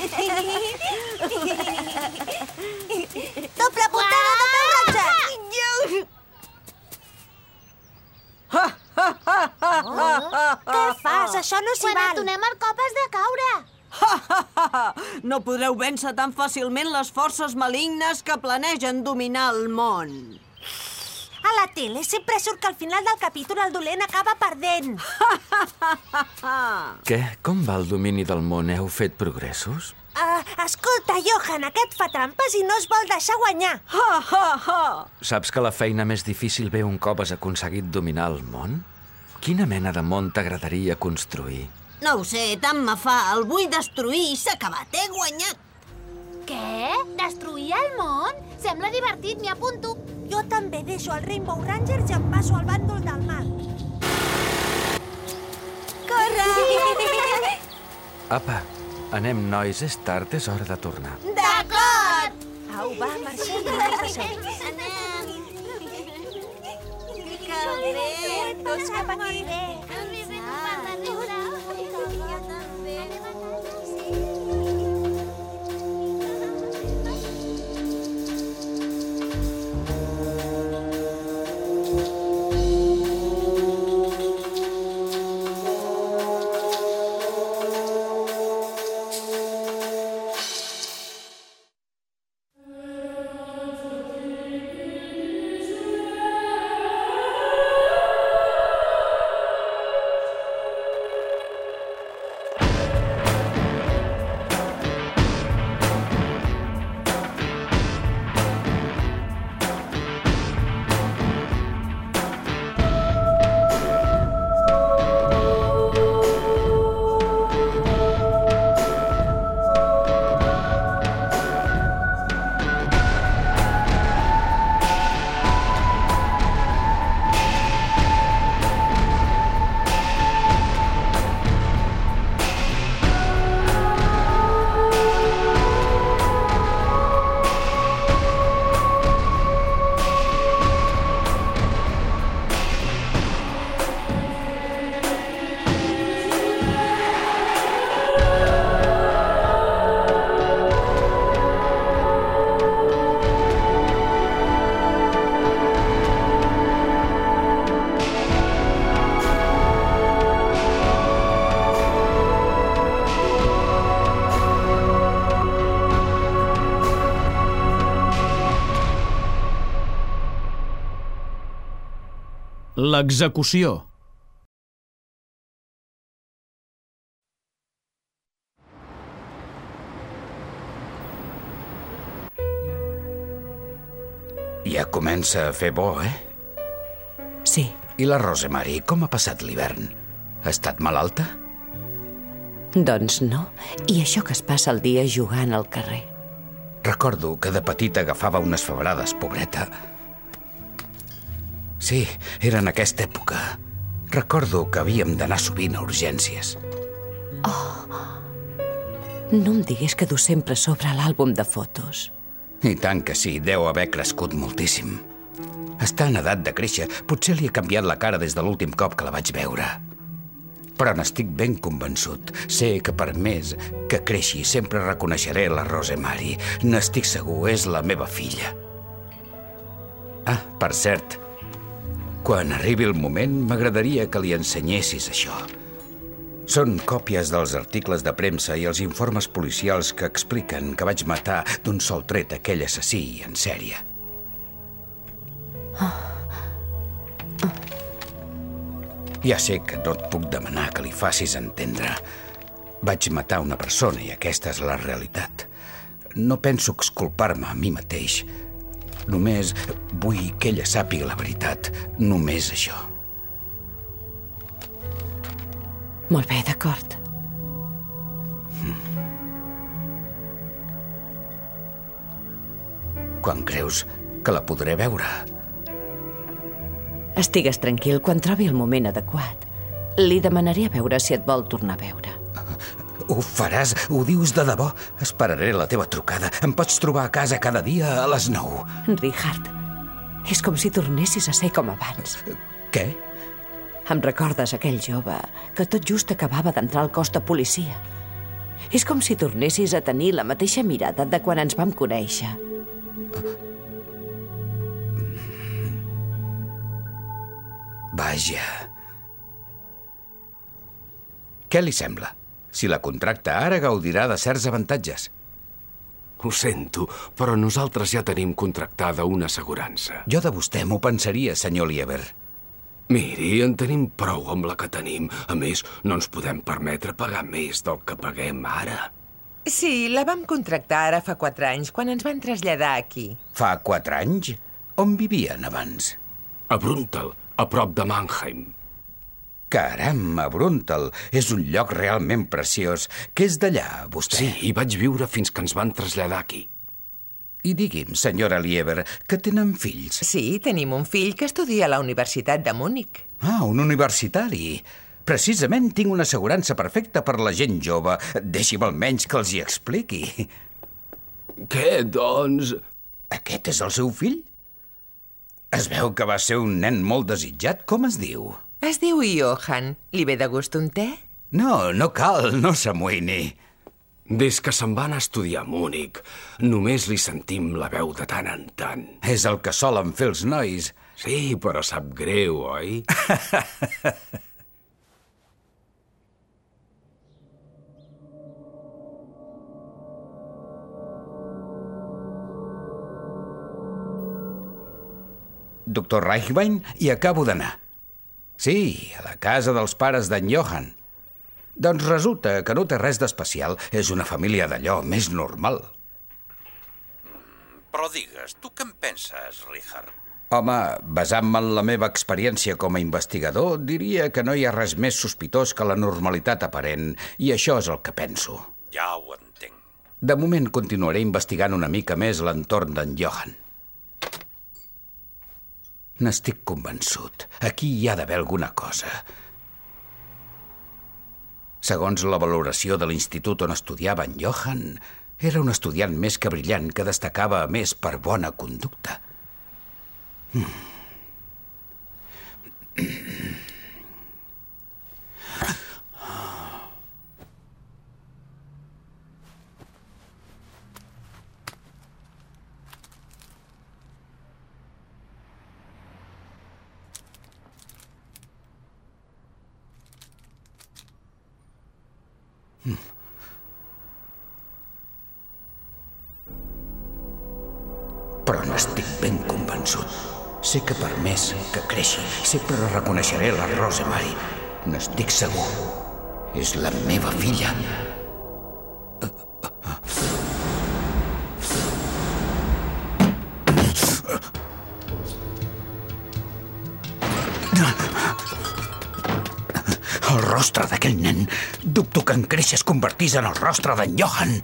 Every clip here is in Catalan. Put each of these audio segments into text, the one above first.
Doble puntada de peu roja! Què fas? Això no s'hi Quan et val. donem el cop has de caure. No podreu vèncer tan fàcilment les forces malignes que planegen dominar el món. A la tele sempre surt que al final del capítol el dolent acaba perdent. Què? Com va el domini del món? Heu fet progressos? Uh, escolta, Johan, aquest fa trampes i no es vol deixar guanyar. Ha, ha, ha! Saps que la feina més difícil ve un cop has aconseguit dominar el món? Quina mena de món t'agradaria construir? No ho sé, tant me fa. El vull destruir i s'ha acabat. He guanyat. Què? Destruir el món? Sembla divertit, m'hi apunto. Jo també deixo el Rainbow Rangers i em passo al bàndol del mal. Corre! Apa, anem, nois, és tard, és hora de tornar. D'acord! Au, va, marxem, marxem. Anem. Que bé, tots cap aquí. Has vist L'execució. Ja comença a fer bo, eh? Sí, I la Rosemary, com ha passat l'hivern? Ha estat malalta? doncs no. I això que es passa el dia jugant al carrer. Recordo que de petita agafava unes febrades, pobreta. Sí, era en aquesta època. Recordo que havíem d'anar sovint a urgències. No em digués que du sempre sobre l'àlbum de fotos. I tant que sí, deu haver crescut moltíssim. Està en edat de créixer. Potser li ha canviat la cara des de l'últim cop que la vaig veure. Però n'estic ben convençut. Sé que per més que creixi sempre reconeixeré la Rosemary. N'estic segur, és la meva filla. Ah, per cert, quan arribi el moment m'agradaria que li ensenyessis això. Són còpies dels articles de premsa i els informes policials que expliquen que vaig matar d'un sol tret aquell assassí en sèrie. Ja sé que no et puc demanar que li facis entendre. Vaig matar una persona i aquesta és la realitat. No penso exculpar-me a mi mateix. Només vull que ella sàpiga la veritat. Només això. Molt bé, d'acord. Quan creus que la podré veure? Estigues tranquil quan trobi el moment adequat. Li demanaré a veure si et vol tornar a veure. Ho faràs? Ho dius de debò? Esperaré la teva trucada. Em pots trobar a casa cada dia a les 9. Richard, és com si tornessis a ser com abans. Què? Em recordes aquell jove que tot just acabava d'entrar al cos de policia. És com si tornessis a tenir la mateixa mirada de quan ens vam conèixer. Vaja. Què li sembla? Si la contracta ara gaudirà de certs avantatges. Ho sento, però nosaltres ja tenim contractada una assegurança. Jo de vostè m'ho pensaria, senyor Lieber. Miri, en tenim prou amb la que tenim. A més, no ens podem permetre pagar més del que paguem ara. Sí, la vam contractar ara fa quatre anys, quan ens van traslladar aquí. Fa quatre anys? On vivien abans? A Bruntal, a prop de Mannheim. Caram, a Bruntal. És un lloc realment preciós. Que és d'allà, vostè? Sí, hi vaig viure fins que ens van traslladar aquí. I digui'm, senyora Lieber, que tenen fills. Sí, tenim un fill que estudia a la Universitat de Múnich. Ah, un universitari. Precisament tinc una assegurança perfecta per la gent jove. Deixi'm almenys que els hi expliqui. Què, doncs... Aquest és el seu fill? Es veu que va ser un nen molt desitjat. Com es diu? Es diu Johan. Li ve de gust un te? No, no cal, no s'amoïni. Des que se'n van a estudiar a Múnich, només li sentim la veu de tant en tant. És el que solen fer els nois. Sí, però sap greu, oi? Doctor Reichwein, hi acabo d'anar. Sí, a la casa dels pares d'en Johan. Doncs resulta que no té res d'especial. És una família d'allò més normal. Però digues, tu què en penses, Richard? Home, basant-me en la meva experiència com a investigador, diria que no hi ha res més sospitós que la normalitat aparent, i això és el que penso. Ja ho entenc. De moment continuaré investigant una mica més l'entorn d'en Johan. N'estic convençut. Aquí hi ha d'haver alguna cosa. Segons la valoració de l'institut on estudiava en Johan, era un estudiant més que brillant que destacava a més per bona conducta. Hmm. Però n'estic ben convençut. Sé que per més que creixi, sempre reconeixeré la Rosemary. N'estic segur. És la meva filla. Rostre d'aquell nen. Dubto que en créixer es convertís en el rostre d'en Johan.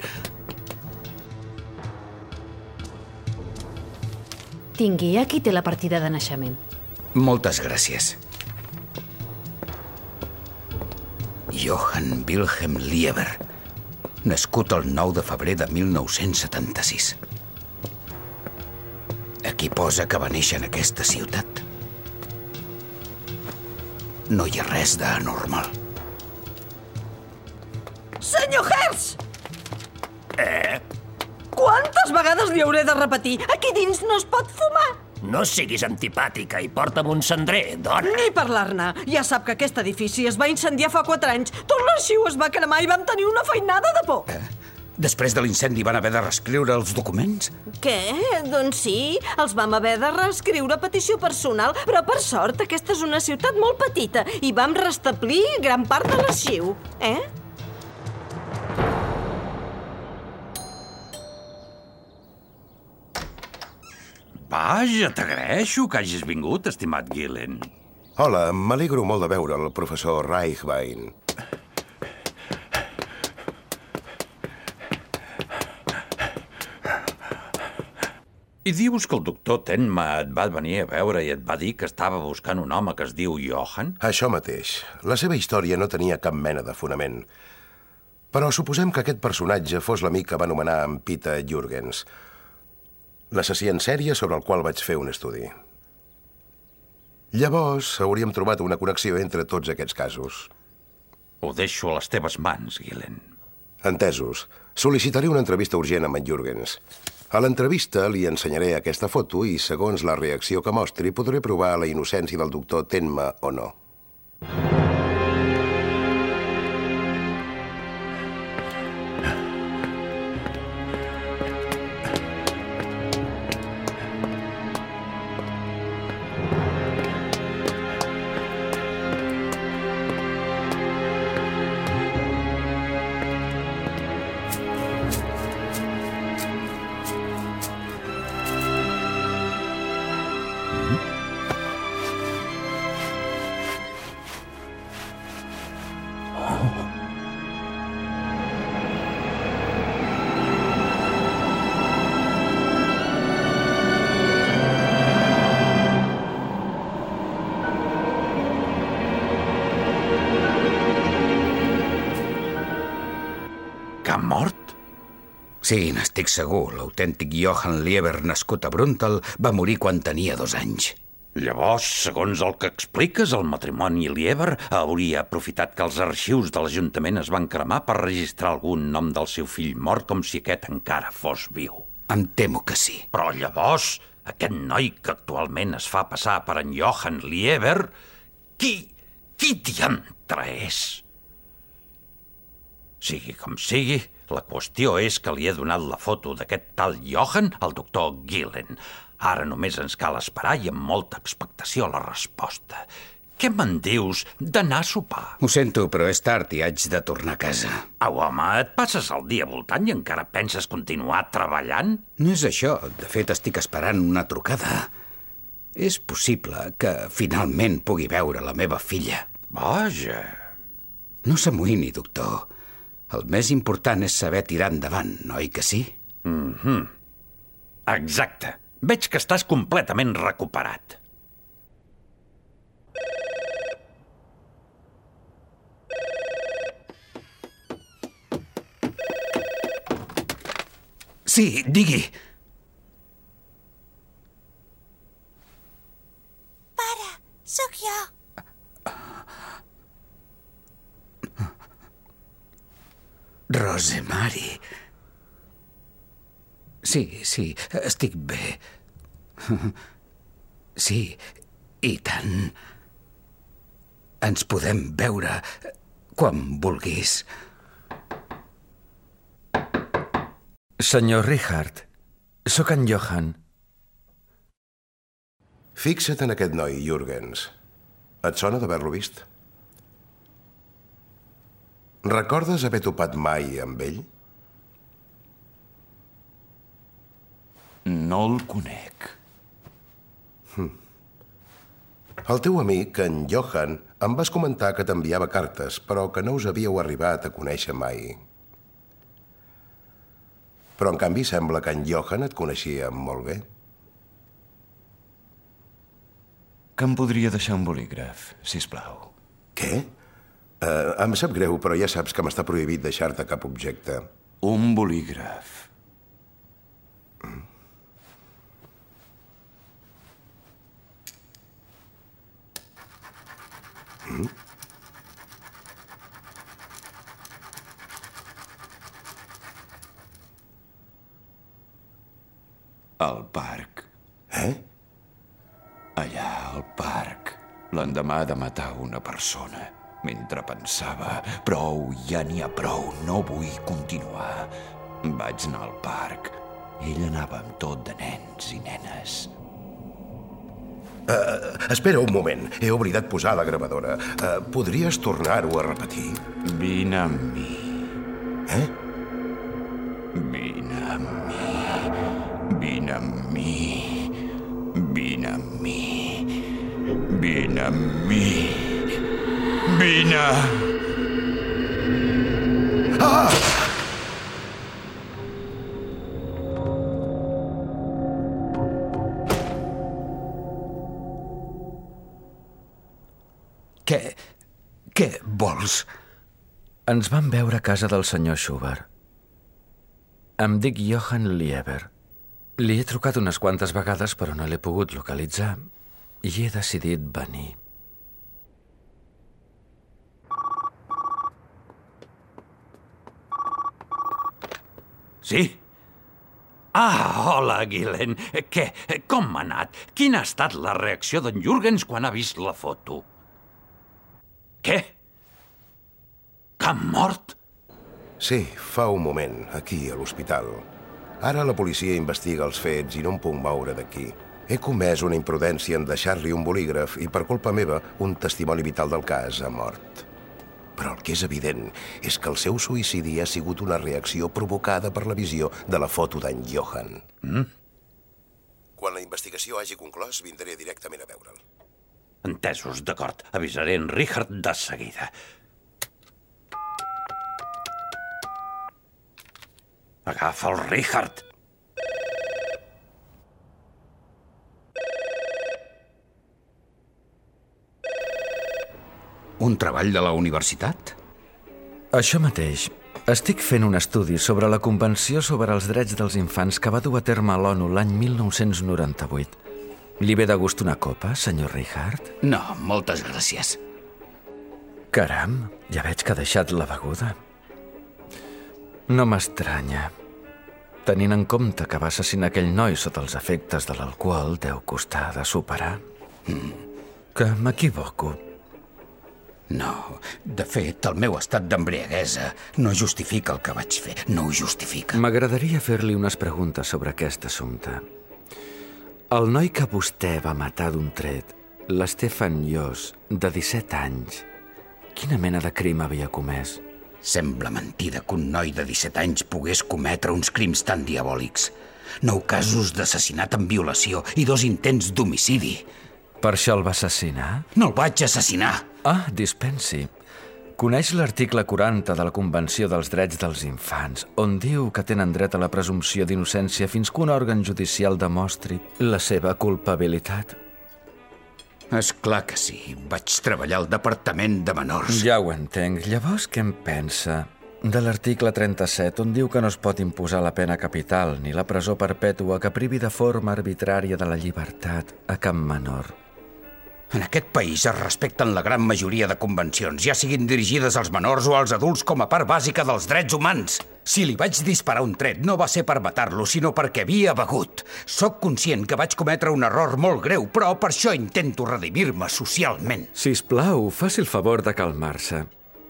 Tingui, aquí té la partida de naixement. Moltes gràcies. Johann Wilhelm Lieber, nascut el 9 de febrer de 1976. Aquí posa que va néixer en aquesta ciutat. No hi ha res d'anormal. Senyor Hertz! Eh? Quantes vegades li hauré de repetir? Aquí dins no es pot fumar! No siguis antipàtica i porta'm un cendrer, dona. Ni parlar-ne. Ja sap que aquest edifici es va incendiar fa quatre anys. Tot l'arxiu es va cremar i vam tenir una feinada de por. Després de l'incendi van haver de reescriure els documents? Què? Doncs sí, els vam haver de reescriure a petició personal, però per sort aquesta és una ciutat molt petita i vam restablir gran part de l'arxiu. Eh? Vaja, t'agraeixo que hagis vingut, estimat Gillen. Hola, m'alegro molt de veure el professor Reichwein. I dius que el doctor Tenma et va venir a veure i et va dir que estava buscant un home que es diu Johan? Això mateix. La seva història no tenia cap mena de fonament. Però suposem que aquest personatge fos l'amic que va anomenar en Peter Jürgens, l'assassí en sèrie sobre el qual vaig fer un estudi. Llavors, hauríem trobat una connexió entre tots aquests casos. Ho deixo a les teves mans, Gillen. Entesos. Sol·licitaré una entrevista urgent amb en Jürgens. A l'entrevista li ensenyaré aquesta foto i, segons la reacció que mostri, podré provar la innocència del doctor Tenma o no. Que ha mort? Sí, n'estic segur. L'autèntic Johann Lieber, nascut a Bruntal, va morir quan tenia dos anys. Llavors, segons el que expliques, el matrimoni Lieber hauria aprofitat que els arxius de l'Ajuntament es van cremar per registrar algun nom del seu fill mort com si aquest encara fos viu. Em temo que sí. Però llavors, aquest noi que actualment es fa passar per en Johann Lieber, qui, qui diantre és? Sigui com sigui, la qüestió és que li he donat la foto d'aquest tal Johann al doctor Gillen. Ara només ens cal esperar i amb molta expectació la resposta. Què me'n dius d'anar a sopar? Ho sento, però és tard i haig de tornar a casa. Au, home, et passes el dia voltant i encara penses continuar treballant? No és això. De fet, estic esperant una trucada. És possible que finalment pugui veure la meva filla. Vaja. No s'amoïni, doctor. El més important és saber tirar endavant, oi que sí? Mm -hmm. Exacte. Veig que estàs completament recuperat. Sí, digui. Pare, sóc jo. Rosemary. Sí, sí, estic bé. Sí, i tant. Ens podem veure quan vulguis. Senyor Richard, sóc en Johan. Fixa't en aquest noi, Jürgens. Et sona d'haver-lo vist? Recordes haver topat mai amb ell? No el conec. Hm. El teu amic, en Johan, em vas comentar que t'enviava cartes, però que no us havíeu arribat a conèixer mai. Però, en canvi, sembla que en Johan et coneixia molt bé. Que em podria deixar un bolígraf, si plau. Què? Uh, em sap greu, però ja saps que m'està prohibit deixar-te cap objecte. Un bolígraf. Mm? Al parc. Eh? Allà, al parc, l'endemà de matar una persona. Mentre pensava, prou, ja n'hi ha prou, no vull continuar. Vaig anar al parc. Ell anava amb tot de nens i nenes. Uh, espera un moment, he oblidat posar la gravadora. Uh, podries tornar-ho a repetir? Vine amb mi. Eh? Vine amb mi. Vine amb mi. Vine amb mi. Vine amb mi. Vine. Ah! Què... què vols? Ens vam veure a casa del senyor Schubert. Em dic Johann Lieber. Li he trucat unes quantes vegades, però no l'he pogut localitzar. I he decidit venir. Sí? Ah, hola, Gillen. Què? Com m'ha anat? Quina ha estat la reacció d'en Jürgens quan ha vist la foto? Què? Que ha mort? Sí, fa un moment, aquí, a l'hospital. Ara la policia investiga els fets i no em puc moure d'aquí. He comès una imprudència en deixar-li un bolígraf i, per culpa meva, un testimoni vital del cas ha mort. Però el que és evident és que el seu suïcidi ha sigut una reacció provocada per la visió de la foto d'en Johan. Mm? Quan la investigació hagi conclòs, vindré directament a veure'l. Entesos, d'acord. Avisaré en Richard de seguida. Agafa el Richard. Un treball de la universitat? Això mateix. Estic fent un estudi sobre la Convenció sobre els Drets dels Infants que va dur a terme l'ONU l'any 1998. Li ve de gust una copa, senyor Richard? No, moltes gràcies. Caram, ja veig que ha deixat la beguda. No m'estranya. Tenint en compte que va assassinar aquell noi sota els efectes de l'alcohol, deu costar de superar. Mm. Que m'equivoco. No, de fet, el meu estat d'embriaguesa no justifica el que vaig fer. No ho justifica. M'agradaria fer-li unes preguntes sobre aquest assumpte. El noi que vostè va matar d'un tret, l'Estefan Llos, de 17 anys, quina mena de crim havia comès? Sembla mentida que un noi de 17 anys pogués cometre uns crims tan diabòlics. Nou casos d'assassinat amb violació i dos intents d'homicidi. Per això el va assassinar? No el vaig assassinar. Ah, dispensi. Coneix l'article 40 de la Convenció dels Drets dels Infants, on diu que tenen dret a la presumpció d'innocència fins que un òrgan judicial demostri la seva culpabilitat. És clar que sí. Vaig treballar al Departament de Menors. Ja ho entenc. Llavors, què en pensa? De l'article 37, on diu que no es pot imposar la pena capital ni la presó perpètua que privi de forma arbitrària de la llibertat a cap menor. En aquest país es respecten la gran majoria de convencions, ja siguin dirigides als menors o als adults com a part bàsica dels drets humans. Si li vaig disparar un tret no va ser per matar-lo, sinó perquè havia begut. Soc conscient que vaig cometre un error molt greu, però per això intento redimir-me socialment. Si us plau, faci el favor de calmar-se.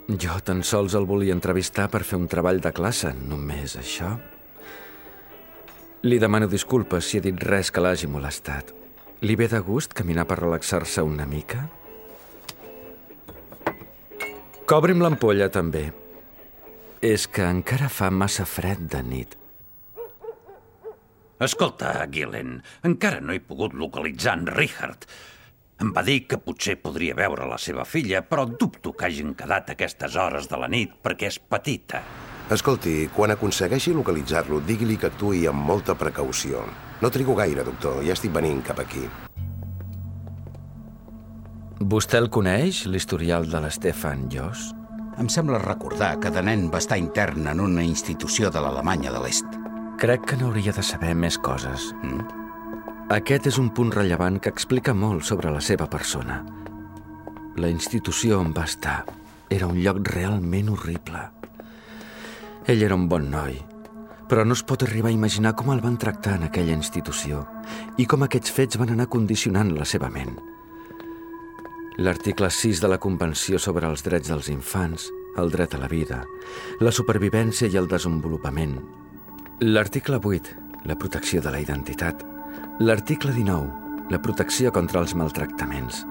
Jo tan sols el volia entrevistar per fer un treball de classe, només això. Li demano disculpes si he dit res que l'hagi molestat. Li ve de gust caminar per relaxar-se una mica? Cobri'm l'ampolla, també. És que encara fa massa fred de nit. Escolta, Gillen, encara no he pogut localitzar en Richard. Em va dir que potser podria veure la seva filla, però dubto que hagin quedat aquestes hores de la nit perquè és petita. Escolti, quan aconsegueixi localitzar-lo, digui-li que actui amb molta precaució. No trigo gaire, doctor. Ja estic venint cap aquí. Vostè el coneix, l'historial de l'Estefan Jos? Em sembla recordar que de nen va estar intern en una institució de l'Alemanya de l'Est. Crec que n'hauria de saber més coses. Mm? Aquest és un punt rellevant que explica molt sobre la seva persona. La institució on va estar era un lloc realment horrible. Ell era un bon noi, però no es pot arribar a imaginar com el van tractar en aquella institució i com aquests fets van anar condicionant la seva ment. L'article 6 de la Convenció sobre els Drets dels Infants, el dret a la vida, la supervivència i el desenvolupament. L'article 8, la protecció de la identitat. L'article 19, la protecció contra els maltractaments.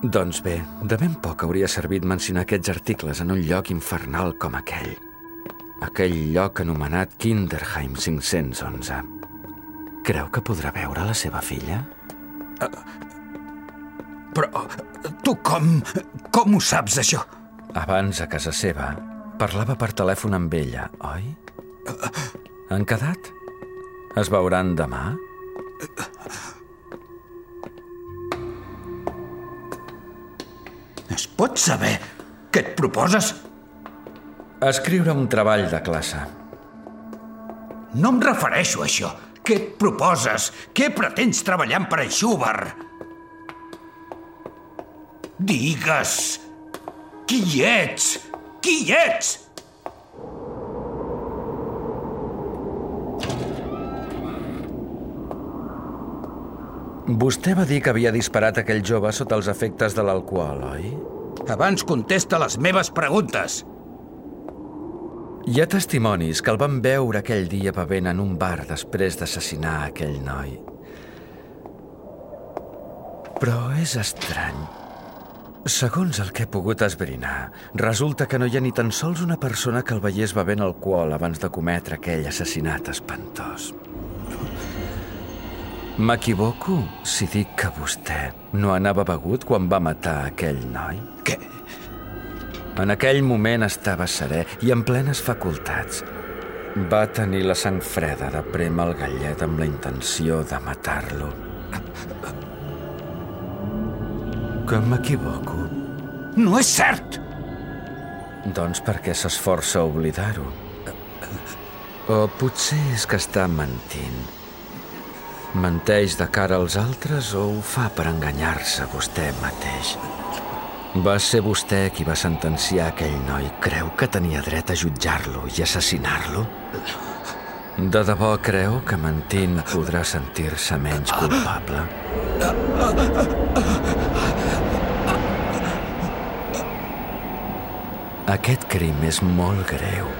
Doncs bé, de ben poc hauria servit mencionar aquests articles en un lloc infernal com aquell. Aquell lloc anomenat Kinderheim 511. Creu que podrà veure la seva filla? Però tu com... com ho saps, això? Abans, a casa seva, parlava per telèfon amb ella, oi? Han quedat? Es veuran demà? Es pot saber què et proposes? Escriure un treball de classe. No em refereixo a això. Què et proposes? Què pretens treballant per a Schubert? Digues! Qui ets? Qui ets? Vostè va dir que havia disparat aquell jove sota els efectes de l'alcohol, oi? Abans contesta les meves preguntes. Hi ha testimonis que el van veure aquell dia bevent en un bar després d'assassinar aquell noi. Però és estrany. Segons el que he pogut esbrinar, resulta que no hi ha ni tan sols una persona que el veiés bevent alcohol abans de cometre aquell assassinat espantós. M'equivoco si dic que vostè no anava begut quan va matar aquell noi? Què? En aquell moment estava serè i en plenes facultats. Va tenir la sang freda de prémer el gallet amb la intenció de matar-lo. Que m'equivoco? No és cert! Doncs perquè s'esforça a oblidar-ho. O potser és que està mentint. Menteix de cara als altres o ho fa per enganyar-se vostè mateix? Va ser vostè qui va sentenciar aquell noi. Creu que tenia dret a jutjar-lo i assassinar-lo? De debò creu que mentint podrà sentir-se menys culpable? Aquest crim és molt greu.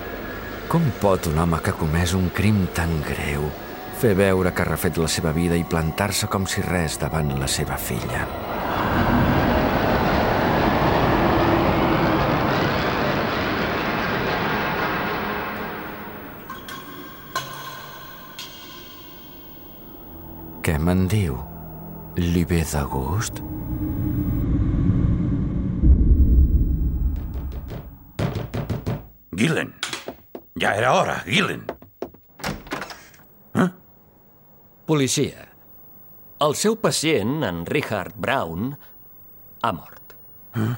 Com pot un home que ha comès un crim tan greu fer veure que ha refet la seva vida i plantar-se com si res davant la seva filla? Què me'n diu? Li ve de gust? Gillen. Ja era hora, Gillen. Policia. El seu pacient, en Richard Brown, ha mort. Eh?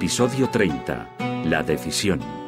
Episodio 30. La decisión.